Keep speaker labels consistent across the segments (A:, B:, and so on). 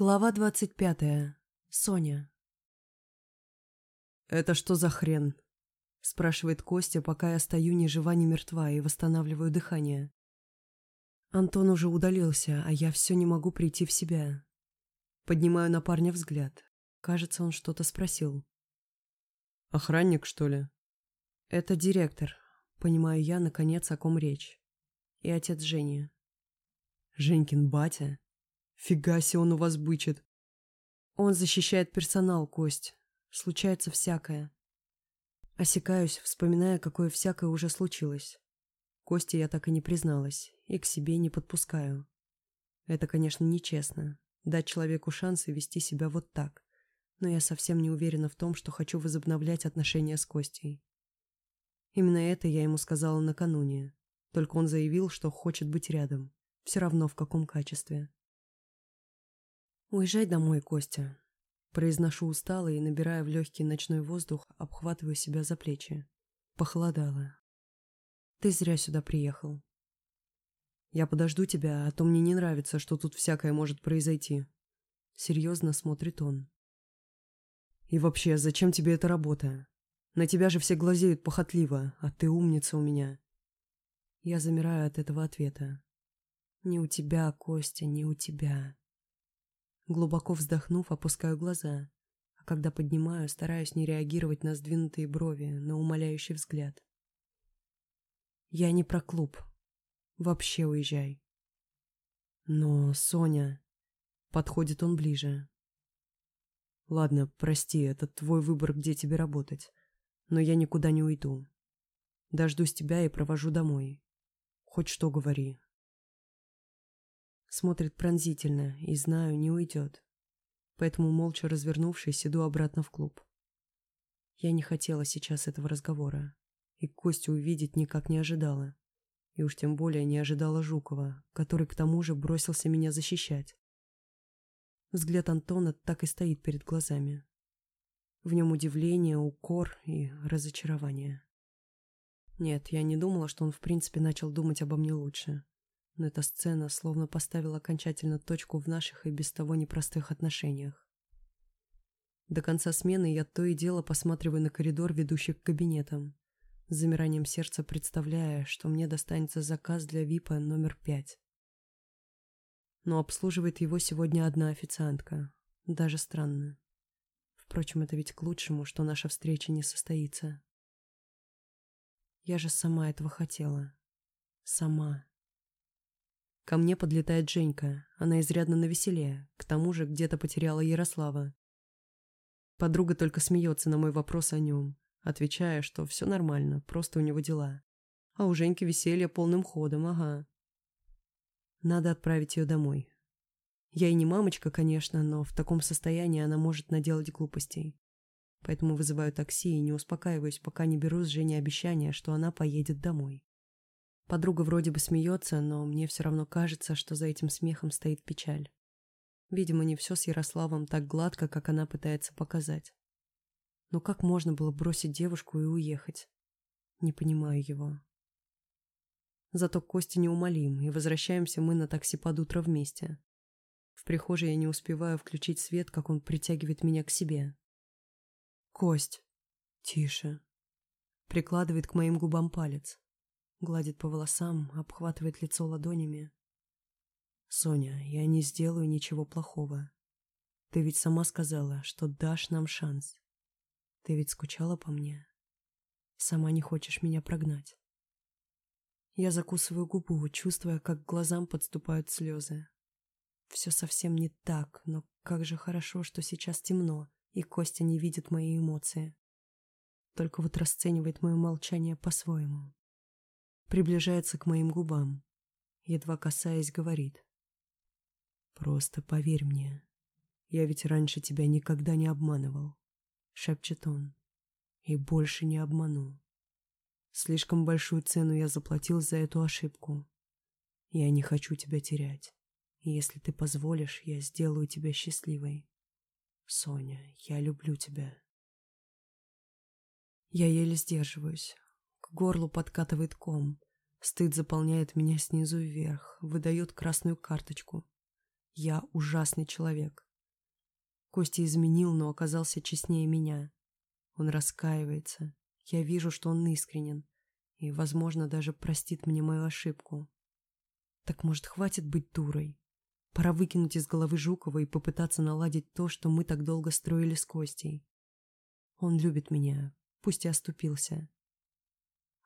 A: Глава двадцать пятая. Соня. «Это что за хрен?» – спрашивает Костя, пока я стою ни жива, ни мертва и восстанавливаю дыхание. Антон уже удалился, а я все не могу прийти в себя. Поднимаю на парня взгляд. Кажется, он что-то спросил.
B: «Охранник, что ли?»
A: «Это директор», – понимаю я, наконец, о ком речь. И отец Жени.
B: «Женькин батя?» Фига себе он у вас бычит.
A: Он защищает персонал, Кость. Случается всякое. Осекаюсь, вспоминая, какое всякое уже случилось. Косте я так и не призналась, и к себе не подпускаю. Это, конечно, нечестно. Дать человеку шанс и вести себя вот так. Но я совсем не уверена в том, что хочу возобновлять отношения с Костей. Именно это я ему сказала накануне. Только он заявил, что хочет быть рядом. Все равно в каком качестве. «Уезжай домой, Костя». Произношу устало и, набирая в легкий ночной воздух, обхватываю себя за плечи. Похолодало. «Ты зря сюда приехал». «Я подожду тебя, а то мне не нравится, что тут всякое может произойти». Серьезно смотрит он. «И вообще, зачем тебе эта работа? На тебя же все глазеют похотливо, а ты умница у меня». Я замираю от этого ответа. «Не у тебя, Костя, не у тебя». Глубоко вздохнув, опускаю глаза, а когда поднимаю, стараюсь не реагировать на сдвинутые брови, на умоляющий взгляд. Я не про клуб. Вообще уезжай. Но, Соня... Подходит он ближе. Ладно, прости, это твой выбор, где тебе работать. Но я никуда не уйду. Дождусь тебя и провожу домой. Хоть что говори, Смотрит пронзительно и, знаю, не уйдет. Поэтому, молча развернувшись, иду обратно в клуб. Я не хотела сейчас этого разговора. И Костю увидеть никак не ожидала. И уж тем более не ожидала Жукова, который к тому же бросился меня защищать. Взгляд Антона так и стоит перед глазами. В нем удивление, укор и разочарование. Нет, я не думала, что он в принципе начал думать обо мне лучше но эта сцена словно поставила окончательно точку в наших и без того непростых отношениях. До конца смены я то и дело посматриваю на коридор, ведущий к кабинетам, с замиранием сердца представляя, что мне достанется заказ для ВИПа номер пять. Но обслуживает его сегодня одна официантка. Даже странно. Впрочем, это ведь к лучшему, что наша встреча не состоится. Я же сама этого хотела. Сама. Ко мне подлетает Женька. Она изрядно навеселее. К тому же где-то потеряла Ярослава. Подруга только смеется на мой вопрос о нем, отвечая, что все нормально, просто у него дела. А у Женьки веселье полным ходом, ага. Надо отправить ее домой. Я и не мамочка, конечно, но в таком состоянии она может наделать глупостей. Поэтому вызываю такси и не успокаиваюсь, пока не беру с Женей обещание, что она поедет домой. Подруга вроде бы смеется, но мне все равно кажется, что за этим смехом стоит печаль. Видимо, не все с Ярославом так гладко, как она пытается показать. Но как можно было бросить девушку и уехать? Не понимаю его. Зато Костя неумолим, и возвращаемся мы на такси под утро вместе. В прихожей я не успеваю включить свет, как он притягивает меня к себе. «Кость!» «Тише!» Прикладывает к моим губам палец. Гладит по волосам, обхватывает лицо ладонями. «Соня, я не сделаю ничего плохого. Ты ведь сама сказала, что дашь нам шанс. Ты ведь скучала по мне. Сама не хочешь меня прогнать». Я закусываю губу, чувствуя, как к глазам подступают слезы. Все совсем не так, но как же хорошо, что сейчас темно, и Костя не видит мои эмоции. Только вот расценивает мое молчание по-своему приближается к моим губам, едва касаясь, говорит. «Просто поверь мне, я ведь раньше тебя никогда не обманывал», — шепчет он, — «и больше не обману. Слишком большую цену я заплатил за эту ошибку. Я не хочу тебя терять, и если ты позволишь, я сделаю тебя счастливой. Соня, я люблю тебя». Я еле сдерживаюсь, к горлу подкатывает ком. Стыд заполняет меня снизу вверх, выдает красную карточку. Я ужасный человек. Костя изменил, но оказался честнее меня. Он раскаивается. Я вижу, что он искренен. И, возможно, даже простит мне мою ошибку. Так, может, хватит быть дурой? Пора выкинуть из головы Жукова и попытаться наладить то, что мы так долго строили с Костей. Он любит меня, пусть и оступился.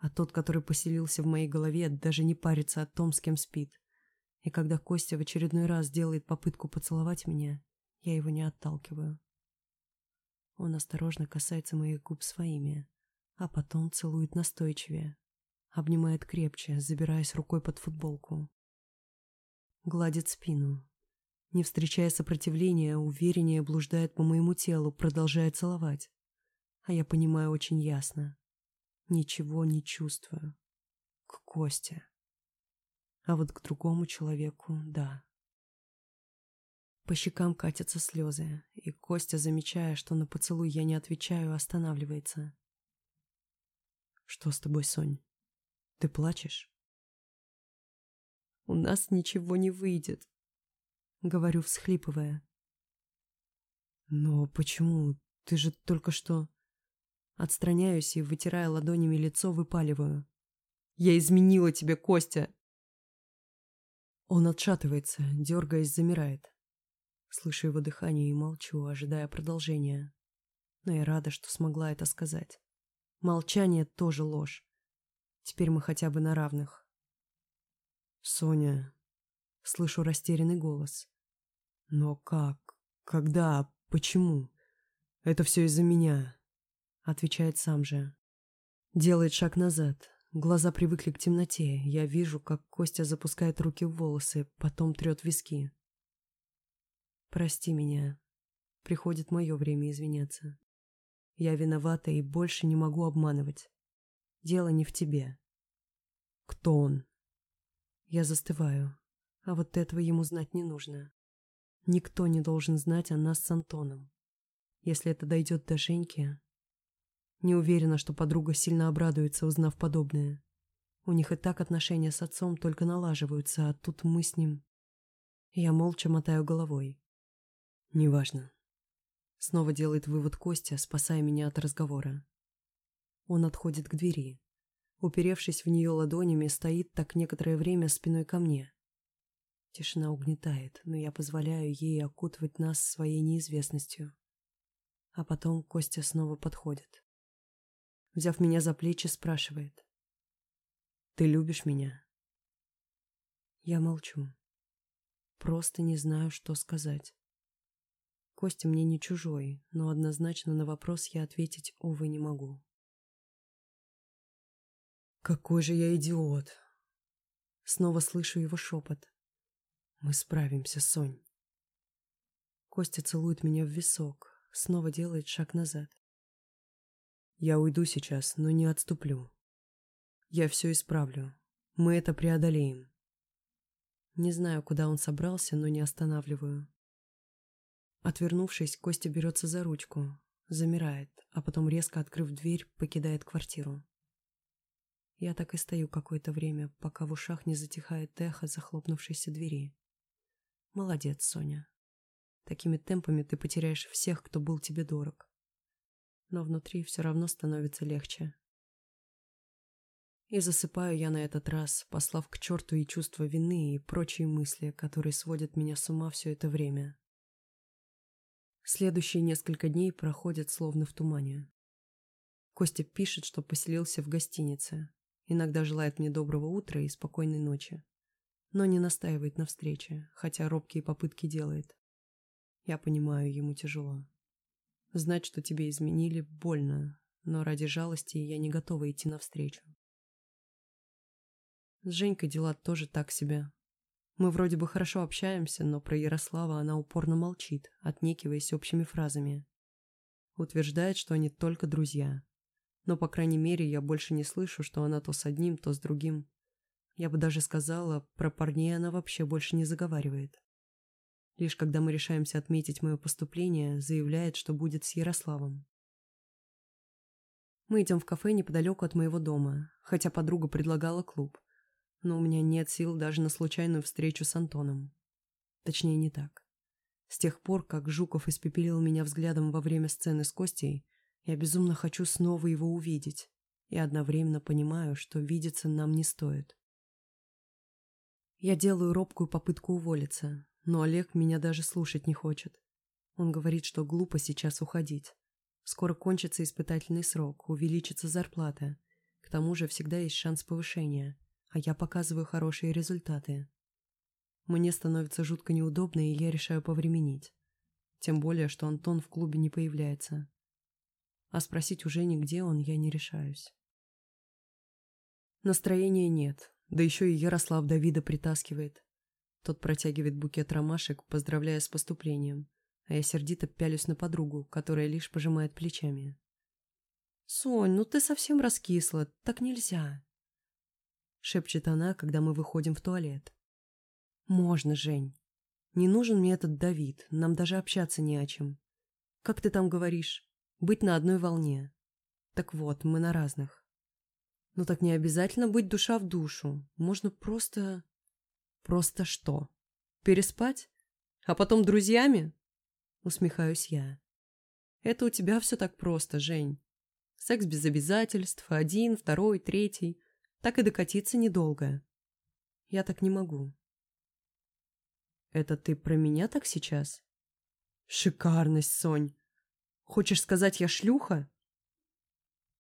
A: А тот, который поселился в моей голове, даже не парится о том, с кем спит. И когда Костя в очередной раз делает попытку поцеловать меня, я его не отталкиваю. Он осторожно касается моих губ своими, а потом целует настойчивее, обнимает крепче, забираясь рукой под футболку. Гладит спину. Не встречая сопротивления, увереннее блуждает по моему телу, продолжая целовать. А я понимаю очень ясно. Ничего не чувствую. К Косте. А вот к другому человеку — да. По щекам катятся слезы, и Костя, замечая, что на поцелуй я не отвечаю, останавливается. «Что с тобой, Сонь? Ты плачешь?» «У нас ничего не выйдет», — говорю, всхлипывая. «Но почему? Ты же только что...» Отстраняюсь и, вытирая ладонями лицо, выпаливаю. «Я изменила тебе, Костя!» Он отшатывается, дергаясь, замирает. Слышу его дыхание и молчу, ожидая продолжения. Но я рада, что смогла это сказать. Молчание тоже ложь. Теперь мы хотя бы на равных. «Соня...» Слышу растерянный голос. «Но как? Когда? Почему? Это все из-за меня», — отвечает сам же. Делает шаг назад, Глаза привыкли к темноте. Я вижу, как Костя запускает руки в волосы, потом трет виски. «Прости меня. Приходит мое время извиняться. Я виновата и больше не могу обманывать. Дело не в тебе». «Кто он?» Я застываю, а вот этого ему знать не нужно. Никто не должен знать о нас с Антоном. Если это дойдет до Женьки, не уверена, что подруга сильно обрадуется, узнав подобное. У них и так отношения с отцом только налаживаются, а тут мы с ним... Я молча мотаю головой. Неважно. Снова делает вывод Костя, спасая меня от разговора. Он отходит к двери. Уперевшись в нее ладонями, стоит так некоторое время спиной ко мне. Тишина угнетает, но я позволяю ей окутывать нас своей неизвестностью. А потом Костя снова подходит взяв меня за плечи, спрашивает. «Ты любишь меня?» Я молчу. Просто не знаю, что сказать. Костя мне не чужой, но однозначно на вопрос я ответить, увы, не могу. «Какой же я идиот!» Снова слышу его шепот. «Мы справимся, Сонь!» Костя целует меня в висок, снова делает шаг назад. Я уйду сейчас, но не отступлю. Я все исправлю. Мы это преодолеем. Не знаю, куда он собрался, но не останавливаю. Отвернувшись, Костя берется за ручку, замирает, а потом, резко открыв дверь, покидает квартиру. Я так и стою какое-то время, пока в ушах не затихает эхо захлопнувшейся двери. Молодец, Соня. Такими темпами ты потеряешь всех, кто был тебе дорог но внутри все равно становится легче. И засыпаю я на этот раз, послав к черту и чувство вины, и прочие мысли, которые сводят меня с ума все это время. Следующие несколько дней проходят словно в тумане. Костя пишет, что поселился в гостинице. Иногда желает мне доброго утра и спокойной ночи. Но не настаивает на встрече, хотя робкие попытки делает. Я понимаю, ему тяжело. Знать, что тебе изменили, больно, но ради жалости я не готова идти навстречу. С Женькой дела тоже так себе. Мы вроде бы хорошо общаемся, но про Ярослава она упорно молчит, отнекиваясь общими фразами. Утверждает, что они только друзья. Но, по крайней мере, я больше не слышу, что она то с одним, то с другим. Я бы даже сказала, про парней она вообще больше не заговаривает. Лишь когда мы решаемся отметить мое поступление, заявляет, что будет с Ярославом. Мы идем в кафе неподалеку от моего дома, хотя подруга предлагала клуб. Но у меня нет сил даже на случайную встречу с Антоном. Точнее, не так. С тех пор, как Жуков испепелил меня взглядом во время сцены с Костей, я безумно хочу снова его увидеть и одновременно понимаю, что видеться нам не стоит. Я делаю робкую попытку уволиться, но Олег меня даже слушать не хочет. Он говорит, что глупо сейчас уходить. Скоро кончится испытательный срок, увеличится зарплата. К тому же всегда есть шанс повышения, а я показываю хорошие результаты. Мне становится жутко неудобно, и я решаю повременить. Тем более, что Антон в клубе не появляется. А спросить уже нигде он я не решаюсь. Настроения нет, да еще и Ярослав Давида притаскивает. Тот протягивает букет ромашек, поздравляя с поступлением, а я сердито пялюсь на подругу, которая лишь пожимает плечами. «Сонь, ну ты совсем раскисла, так нельзя!» Шепчет она, когда мы выходим в туалет. «Можно, Жень. Не нужен мне этот Давид, нам даже общаться не о чем. Как ты там говоришь? Быть на одной волне. Так вот, мы на разных. Ну так не обязательно быть душа в душу. Можно просто... Просто что? Переспать? А потом друзьями? Усмехаюсь я. Это у тебя все так просто, Жень. Секс без обязательств, один, второй, третий. Так и докатиться недолго. Я так не могу. Это ты про меня так сейчас? Шикарность, Сонь. Хочешь сказать, я шлюха?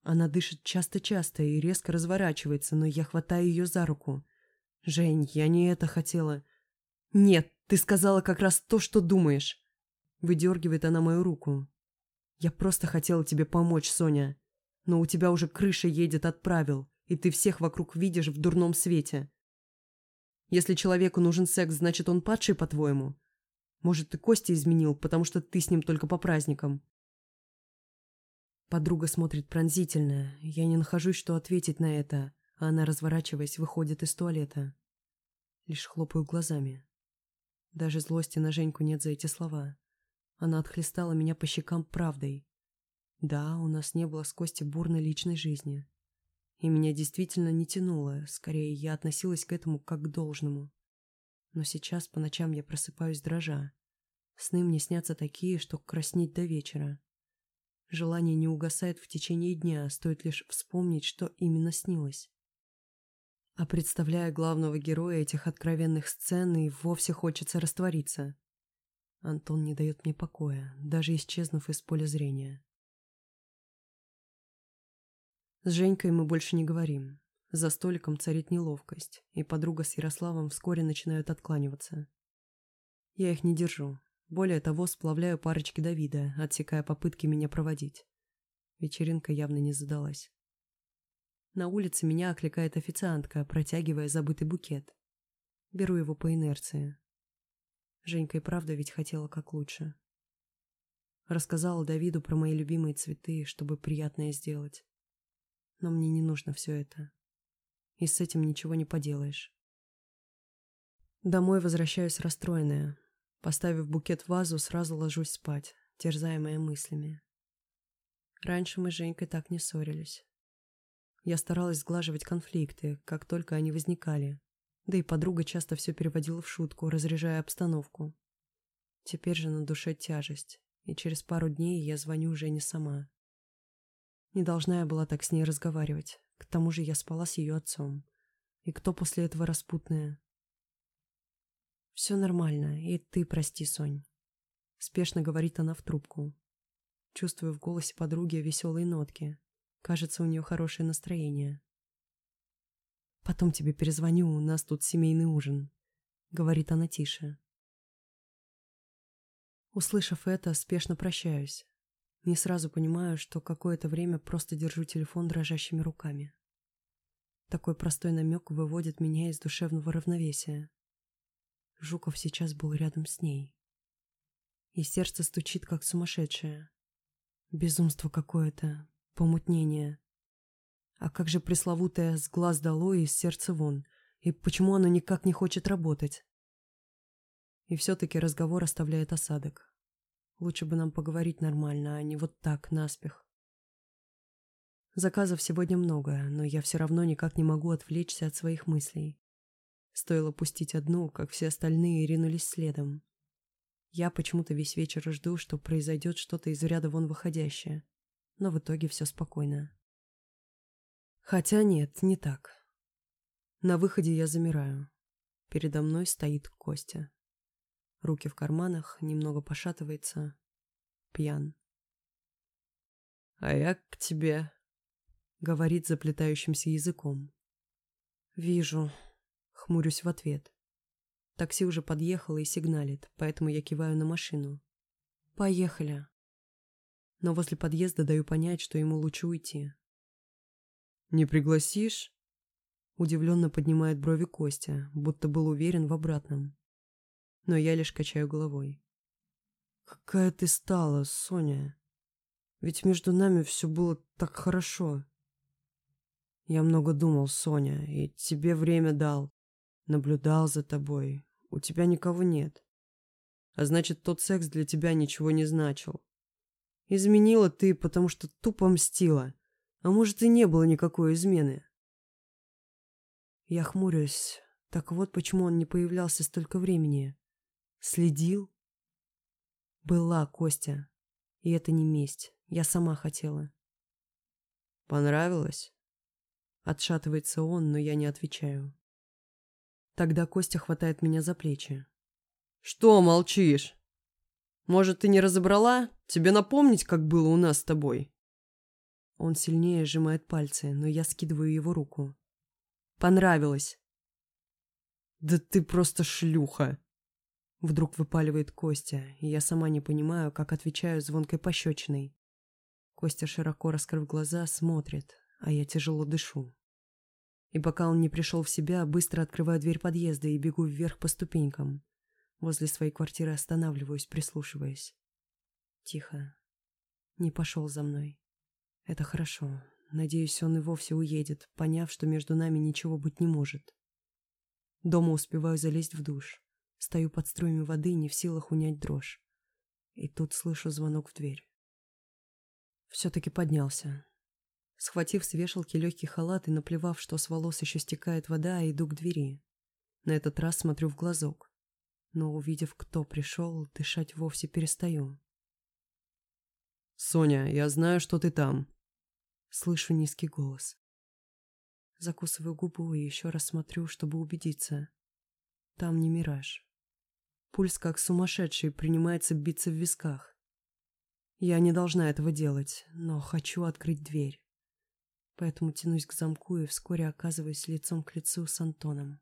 A: Она дышит часто-часто и резко разворачивается, но я хватаю ее за руку. «Жень, я не это хотела». «Нет, ты сказала как раз то, что думаешь». Выдергивает она мою руку. «Я просто хотела тебе помочь, Соня. Но у тебя уже крыша едет от правил, и ты всех вокруг видишь в дурном свете. Если человеку нужен секс, значит он падший, по-твоему? Может, ты Костя изменил, потому что ты с ним только по праздникам?» Подруга смотрит пронзительно. Я не нахожусь, что ответить на это, а она, разворачиваясь, выходит из туалета. Лишь хлопаю глазами. Даже злости на Женьку нет за эти слова. Она отхлестала меня по щекам правдой. Да, у нас не было с Костей бурной личной жизни. И меня действительно не тянуло, скорее я относилась к этому как к должному. Но сейчас по ночам я просыпаюсь дрожа. Сны мне снятся такие, что краснеть до вечера. Желание не угасает в течение дня, стоит лишь вспомнить, что именно снилось. А представляя главного героя этих откровенных сцен, и вовсе хочется раствориться. Антон не дает мне покоя, даже исчезнув из поля зрения. С Женькой мы больше не говорим. За столиком царит неловкость, и подруга с Ярославом вскоре начинают откланиваться. Я их не держу, более того, сплавляю парочки Давида, отсекая попытки меня проводить. Вечеринка явно не задалась. На улице меня окликает официантка, протягивая забытый букет. Беру его по инерции. Женька и правда ведь хотела как лучше. Рассказала Давиду про мои любимые цветы, чтобы приятное сделать. Но мне не нужно все это. И с этим ничего не поделаешь. Домой возвращаюсь расстроенная, Поставив букет в вазу, сразу ложусь спать, терзаемая мыслями. Раньше мы с Женькой так не ссорились. Я старалась сглаживать конфликты, как только они возникали, да и подруга часто все переводила в шутку, разряжая обстановку. Теперь же на душе тяжесть, и через пару дней я звоню Жене сама. Не должна я была так с ней разговаривать, к тому же я спала с ее отцом. И кто после этого распутная? «Все нормально, и ты прости, Сонь», — спешно говорит она в трубку. Чувствую в голосе подруги веселые нотки. Кажется, у нее хорошее настроение. «Потом тебе перезвоню, у нас тут семейный ужин», — говорит она тише. Услышав это, спешно прощаюсь. Не сразу понимаю, что какое-то время просто держу телефон дрожащими руками. Такой простой намек выводит меня из душевного равновесия. Жуков сейчас был рядом с ней. И сердце стучит, как сумасшедшее. Безумство какое-то, помутнение. А как же пресловутое «с глаз долой» и «с сердца вон»? И почему оно никак не хочет работать? И все-таки разговор оставляет осадок. Лучше бы нам поговорить нормально, а не вот так, наспех. Заказов сегодня много, но я все равно никак не могу отвлечься от своих мыслей. Стоило пустить одну, как все остальные ринулись следом. Я почему-то весь вечер жду, что произойдет что-то из ряда вон выходящее. Но в итоге все спокойно. Хотя нет, не так. На выходе я замираю. Передо мной стоит Костя. Руки в карманах, немного пошатывается. Пьян.
B: «А я к тебе», —
A: говорит заплетающимся языком. «Вижу», — хмурюсь в ответ. Такси уже подъехало и сигналит, поэтому я киваю на машину. «Поехали». Но возле подъезда даю понять, что ему лучше уйти.
B: «Не пригласишь?»
A: Удивленно поднимает брови Костя, будто был уверен в обратном. Но я лишь качаю головой.
B: «Какая ты стала, Соня? Ведь между нами все было так хорошо. Я много думал, Соня, и тебе время дал. Наблюдал за тобой. У тебя никого нет. А значит, тот секс для тебя ничего не значил. Изменила ты, потому что тупо мстила. А может, и не было никакой измены.
A: Я хмурюсь. Так вот, почему он не появлялся столько времени. Следил? Была Костя. И это не месть. Я сама хотела.
B: Понравилось?
A: Отшатывается он, но я не отвечаю. Тогда Костя хватает меня за плечи.
B: «Что молчишь? Может, ты не разобрала? Тебе напомнить, как было у нас с тобой?»
A: Он сильнее сжимает пальцы, но я скидываю его руку. «Понравилось!»
B: «Да ты просто шлюха!»
A: Вдруг выпаливает Костя, и я сама не понимаю, как отвечаю звонкой пощечиной. Костя, широко раскрыв глаза, смотрит, а я тяжело дышу. И пока он не пришел в себя, быстро открываю дверь подъезда и бегу вверх по ступенькам. Возле своей квартиры останавливаюсь, прислушиваясь. Тихо. Не пошел за мной. Это хорошо. Надеюсь, он и вовсе уедет, поняв, что между нами ничего быть не может. Дома успеваю залезть в душ. Стою под струями воды, не в силах унять дрожь. И тут слышу звонок в дверь. Все-таки поднялся. Схватив с вешалки легкий халат и наплевав, что с волос еще стекает вода, иду к двери. На этот раз смотрю в глазок. Но, увидев, кто пришел, дышать вовсе перестаю.
B: «Соня, я знаю, что ты там».
A: Слышу низкий голос. Закусываю губу и еще раз смотрю, чтобы убедиться. Там не мираж. Пульс, как сумасшедший, принимается биться в висках. Я не должна этого делать, но хочу открыть дверь поэтому тянусь к замку и вскоре оказываюсь лицом к лицу с Антоном.